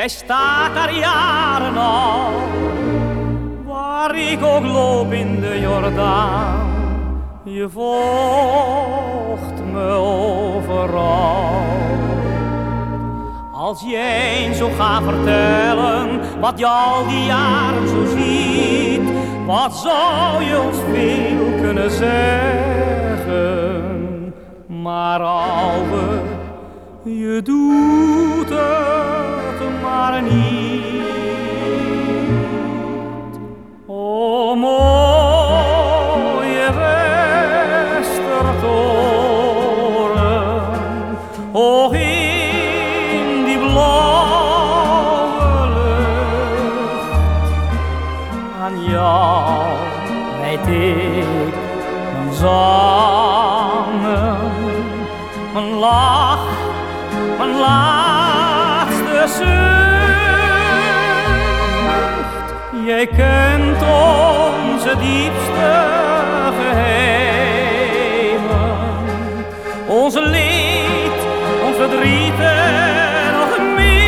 Jij staat daar jaren al, waar ik ook loop in de Jordaan. Je volgt me overal. Als jij eens zo gaat vertellen wat je al die jaren zo ziet, wat zou je ons veel kunnen zeggen? Maar ouwe, je doet het maar niet. O mooie Westertoren, hoog in die blauwe lucht. Aan jou wijd ik mijn zangen, mijn lach, mijn laatste zucht. Jij kent onze diepste geheimen, onze leed, ons verdriet en nog meer.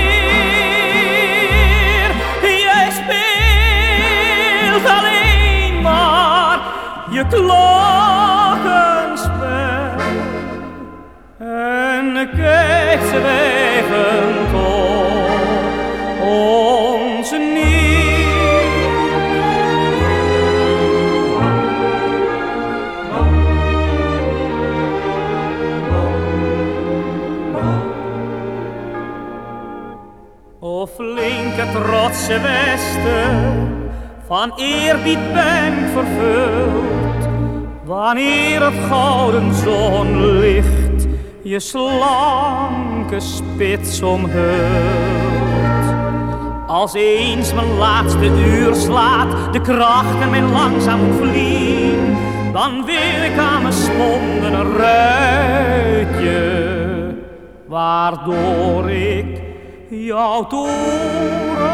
Jij speelt alleen maar je klokkenspel kijkt zwijgend op ons neer. O flinke trotse Westen, van eerbied ben vervuld, wanneer het gouden zonlicht je slanke spits omhult. Als eens mijn laatste uur slaat, de krachten mij langzaam vliegen, dan wil ik aan mijn sponden een ruitje, waardoor ik jouw toren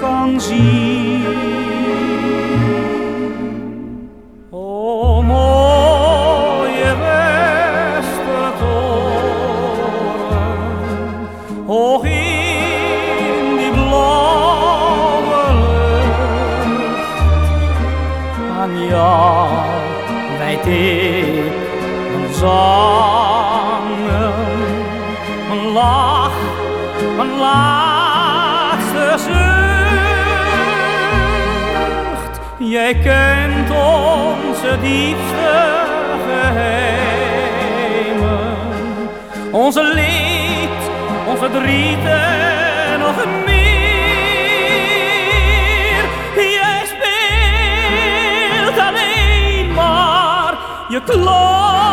kan zien. Ik mijn zangen, mijn lach, mijn laatste zucht. Jij kent onze diepste geheimen, onze leed, ons verdriet en nog speelt alleen maar je klok